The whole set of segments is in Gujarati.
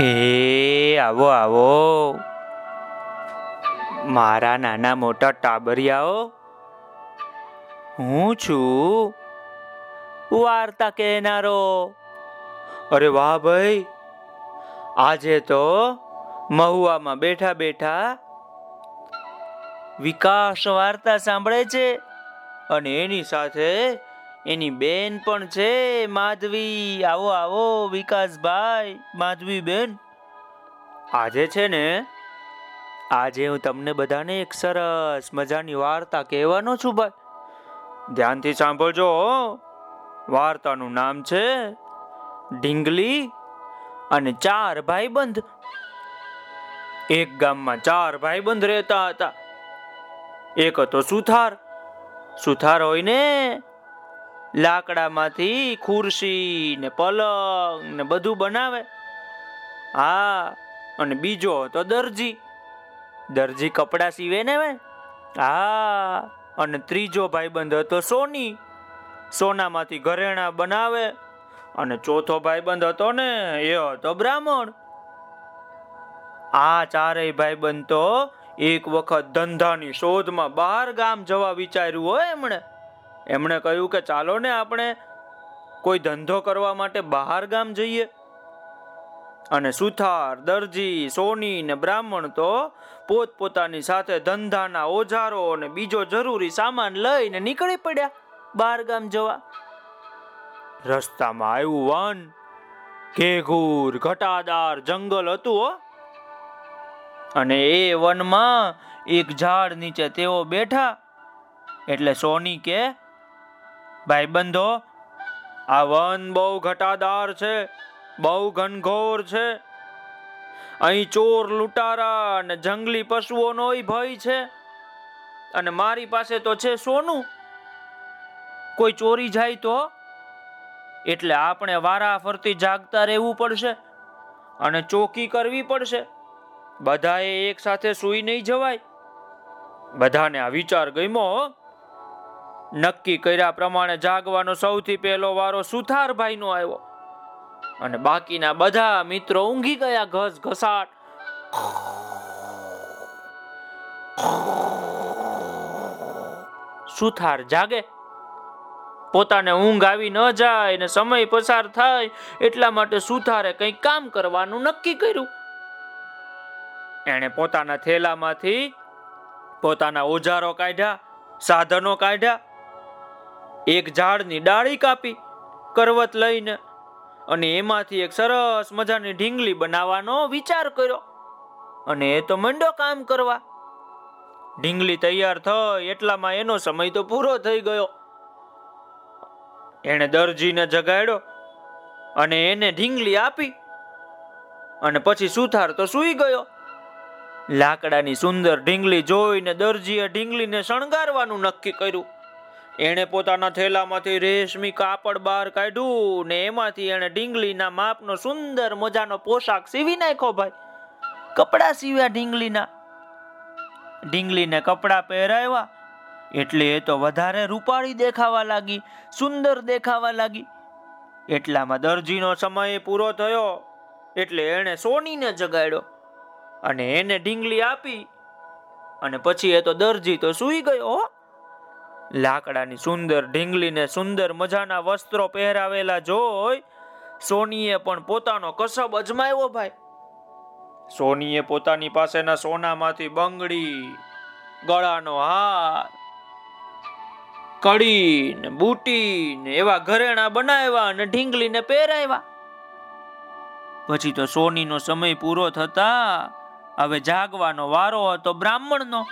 એ આવો આવો. મારા નાના મોટા ટાબરિયાઓ, હું છું વાર્તા કહેનારો. અરે વાહ ભાઈ, આજે તો મહુવામાં બેઠા બેઠા વિકાસ વાર્તા સાંભળે છે અને એની સાથે એની બેન પણ છે, માધવી. આવો આવો, વિકાસભાઈ, માધવી બેન. આજે છે ને, આજે હું તમને બધાને એક સરસ મજાની વાર્તા કહેવાનો છું ભાઈ. ધ્યાનથી સાંભળજો. વાર્તાનું નામ છે, ઢીંગલી અને ચાર ભાઈબંધ. એક ગામમાં ચાર ભાઈબંધ રહેતા હતા. એક હતો સુથાર. સુથાર હોય ને લાકડામાંથી ખુરશી ને પલંગ ને બધું બનાવે. હા, અને બીજો હતો દરજી. દરજી કપડા સીવે ને હા, અને ત્રીજો ભાઈબંધ હતો સોની. સોનામાંથી ઘરેણા બનાવે. અને ચોથો ભાઈબંધ હતો ને, એ હતો બ્રાહ્મણ. આ ચારેય ભાઈબંધ તો એક વખત ધંધાની શોધમાં બહાર ગામ જવા વિચાર્યું હોય એમણે. એમણે કહ્યું કે ચાલો ને આપણે કોઈ ધંધો કરવા માટે બહાર ગામ જઈએ. અને સુથાર, દરજી, સોની ને બ્રાહ્મણ તો પોતપોતાની સાથે ધંધાના ઓજારો અને બીજો જરૂરી સામાન લઈને નીકળી પડ્યા બહાર ગામ જવા. રસ્તામાં આવ્યું વન, ઘેઘુર, ઘટાદાર જંગલ હતું હો. અને એ વનમાં એક ઝાડ નીચે તેઓ બેઠા. એટલે સોની કે ભાઈબંધો, આ વન બહુ ઘટાદાર છે, બહુ ઘનઘોર છે. અહીં ચોર લૂંટારા અને જંગલી પશુઓનો ભય છે. અને મારી પાસે તો છે સોનું. કોઈ ચોરી જાય તો? એટલે આપણે વારા ફરતી જાગતા રહેવું પડશે અને ચોકી કરવી પડશે. બધાએ એક સાથે સૂઈ નહીં જવાય. બધાને આ વિચાર ગમ્યો. નક્કી કર્યા પ્રમાણે જાગવાનો સૌથી પહેલો વારો સુથારભાઈ નો આવ્યો. અને બાકીના બધા મિત્રો ઊંઘી ગયા ઘસ ઘસાટ. સુથાર જાગે. પોતાને ઊંઘ આવી ન જાય ને સમય પસાર થાય એટલા માટે સુથારે કઈ કામ કરવાનું નક્કી કર્યું. એણે પોતાના થેલામાંથી પોતાના ઓજારો કાઢ્યા, સાધનો કાઢ્યા એક ઝાડની ડાળી કાપી, કરવત લઈને અને એમાંથી એક સરસ મજાની ઢીંગલી બનાવવાનો વિચાર કર્યો. અને એ તો મંડો કામ કરવા. ઢીંગલી તૈયાર થઈ, એટલામાં એનો સમય તો પૂરો થઈ ગયો. એણે દરજીને જગાડ્યો અને એને ઢીંગલી આપી અને પછી સુથાર તો સૂઈ ગયો. લાકડાની સુંદર ઢીંગલી જોઈને દરજીએ ઢીંગલીને શણગારવાનું નક્કી કર્યું. એણે પોતાના થેલામાંથી રેશમી કાપડ બહાર કાઢ્યું ને એમાંથી એણે ઢીંગલીના માપનો સુંદર મજાનો પોશાક સીવી નાખ્યો ભાઈ. કપડા સીવ્યા ઢીંગલીના. ઢીંગલીને કપડા પહેરાવ્યા. એટલે એ તો વધારે રૂપાળી દેખાવા લાગી, સુંદર દેખાવા લાગી. એટલામાં દરજીનો સમય પૂરો થયો, એટલે એણે સોનીને જગાડ્યો અને એને ઢીંગલી આપી. અને પછી એ તો દરજી તો સૂઈ ગયો હો. લાકડાની સુંદર ઢીંગલીને સુંદર મજાના વસ્ત્રો પહેરાવેલા જોઈ સોનીએ પણ પોતાનો કસબ અજમાવ્યો ભાઈ. સોનીએ પોતાની પાસેના સોનામાંથી બંગડી, ગળાનો હાર કડી ને બુટી ને એવા ઘરેણા બનાવ્યા અને ઢીંગલીને પહેરાવ્યા. પછી તો સોનીનો સમય પૂરો થતા હવે જાગવાનો વારો હતો બ્રાહ્મણનો.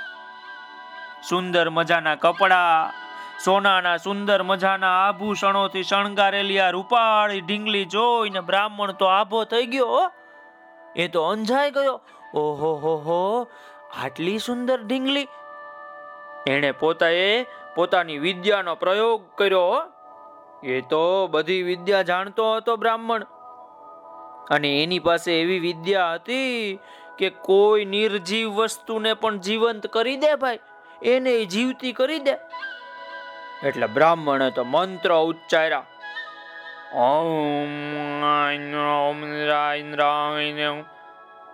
સુંદર મજાના કપડા, સોનાના સુંદર મજાના આભૂષણોથી શણગારેલી આ રૂપાળી ઢીંગલી જોઈને બ્રાહ્મણ તો આભો થઈ ગયો. એ તો અંજાઈ ગયો ઓહો, હો હો, આટલી સુંદર ઢીંગલી એણે પોતાએ પોતાની વિદ્યાનો પ્રયોગ કર્યો. એ તો બધી વિદ્યા જાણતો હતો બ્રાહ્મણ અને એની પાસે એવી વિદ્યા હતી કે કોઈ નિર્જીવ વસ્તુને પણ જીવંત કરી દે ભાઈ એને જીવતી કરી દે. એટલે બ્રાહ્મણે તો મંત્ર ઉચ્ચાર્યા.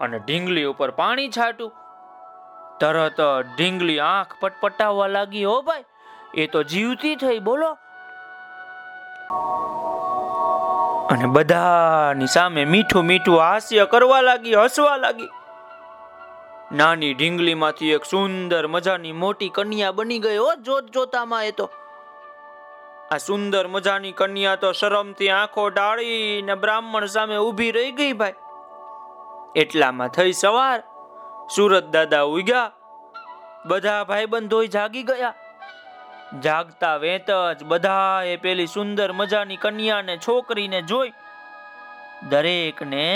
અને ઢીંગલી ઉપર પાણી છાટ્યું. તરત ઢીંગલી આંખ પટપટાવવા લાગી, હો ભાઈ, એ તો જીવતી થઈ, બોલો. અને બધાની સામે મીઠું મીઠું હાસ્ય કરવા લાગી, હસવા લાગી. નાની ઢીંગલીમાંથી એક સુંદર મજાની મોટી કન્યા બની ગઈ હો જોત જોતામાં એ તો. આ સુંદર મજાની કન્યા તો શરમથી આંખો ડાળીને બ્રાહ્મણ સામે ઊભી રહી ગઈ ભાઈ. એટલામાં થઈ સવાર, સુરત દાદા ઉગ્યા, બધા ભાઈબંધો જાગી ગયા. જાગતા વેત જ બધાએ પેલી સુંદર મજાની કન્યાને છોકરીને જોઈ દરેકને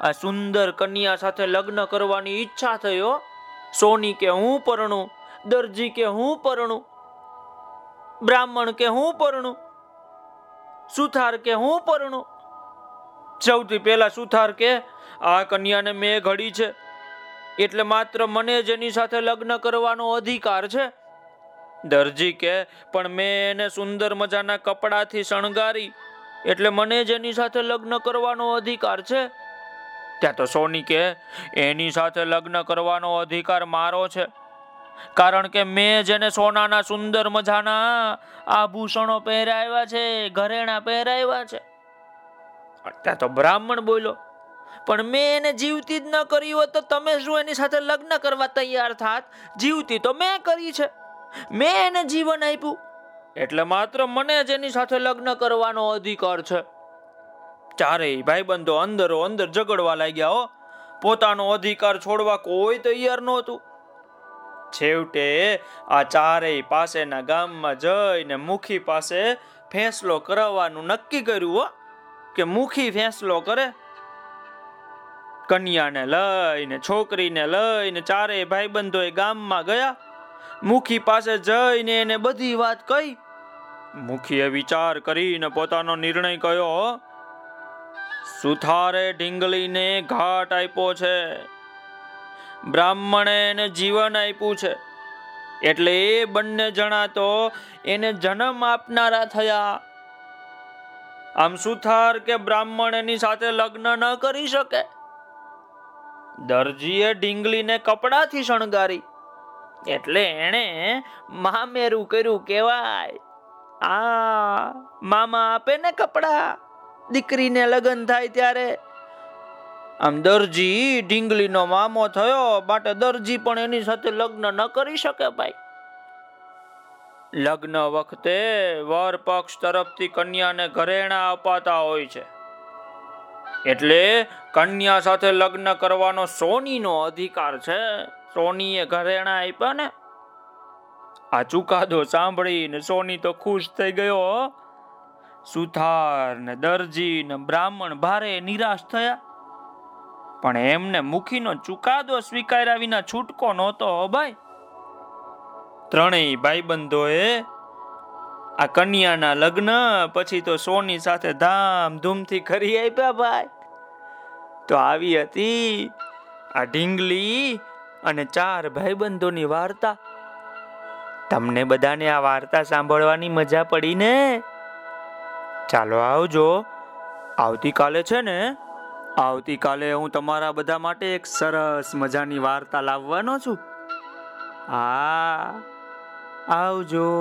આ સુંદર કન્યા સાથે લગ્ન કરવાની ઈચ્છા થયો સોની કે હું પરણું, દરજી કે હું પરણું, બ્રાહ્મણ કે હું પરણું, સુથાર કે હું પરણું. સૌથી પહેલા સુથાર કે આ કન્યાને મેં ઘડી છે, એટલે માત્ર મને જ એની સાથે લગ્ન કરવાનો અધિકાર છે. દરજી કે, પણ મેં એને સુંદર મજાના કપડાથી શણગારી એટલે મને જ એની સાથે લગ્ન કરવાનો અધિકાર છે? ત્યાં તો સોની કે, એની સાથે લગ્ન કરવાનો અધિકાર મારો છે. કારણ કે મેં જેને સોનાના સુંદર મજાના આભૂષણો પહેરાવ્યા છે, ઘરેણા પહેરાવ્યા છે. ત્યાં તો બ્રાહ્મણ બોલ્યો, પણ મેં એને જીવતી જ ન કરી હોત તો તમે શું એની સાથે લગ્ન કરવા તૈયાર થાત? જીવતી તો મેં કરી છે. મેં એને જીવન આપ્યું. એટલે માત્ર મને જ એની સાથે લગ્ન કરવાનો અધિકાર છે. ચારેય ભાઈબંધો અંદરો અંદર ઝઘડવા લાગ્યા હો. પોતાનો અધિકાર છોડવા કોઈ તૈયાર નહોતું. છેવટે આ ચારેય પાસેના ગામમાં જઈને મુખી પાસે ફેંસલો કરાવવાનું નક્કી કર્યું હો, કે મુખી ફેંસલો કરે. કન્યાને લઈને, છોકરીને લઈને ચારેય ભાઈબંધો ગામમાં ગયા. મુખી પાસે જઈને એને બધી વાત કહી. મુખીએ વિચાર કરીને પોતાનો નિર્ણય કયો સુથારે ઢીંગલીને ઘાટ આપ્યો છે. બ્રાહ્મણે એને જીવન આપ્યું છે. એટલે એ બંને જણા તો એને જન્મ આપનારા થયા. આમ સુથાર કે બ્રાહ્મણ એની સાથે લગ્ન ન કરી શકે? દરજીએ ઢીંગલીને કપડાથી શણગારી. એટલે એણે મામેરું કર્યું કેવાય આ મામા આપે ને કપડા. દીકરીને લગ્ન થાય ત્યારે. આમ દરજી ઢીંગલીનો મામો થયો માટે દરજી પણ એની સાથે લગ્ન ન કરી શકે ભાઈ. લગ્ન વખતે વર પક્ષ તરફથી કન્યાને ઘરેણા અપાતા હોય છે. એટલે કન્યા સાથે લગ્ન કરવાનો સોનીનો અધિકાર છે. સોનીએ ઘરેણા આપ્યા ને? આ ચુકાદો સાંભળીને સોની તો ખુશ થઈ ગયો સુથાર ને દરજી ને બ્રાહ્મણ ભારે નિરાશ થયા. પણ એમને મુખીનો ચુકાદો સ્વીકાર્યા વિના છૂટકો નહોતો ભાઈ. ત્રણેય ભાઈબંધોએ આ કન્યાના લગ્ન પછી તો સોની સાથે ધામધૂમથી કરી આપ્યા, ભાઈ. તો આવી હતી આ ઢીંગલી અને ચાર ભાઈબંધોની વાર્તા. તમને બધાને આ વાર્તા સાંભળવાની મજા પડી ને? ચાલો આવજો. આવતીકાલે છે ને? આવતીકાલે હું તમારા બધા માટે એક સરસ મજાની વાર્તા લાવવાનો છું. હા, આવજો.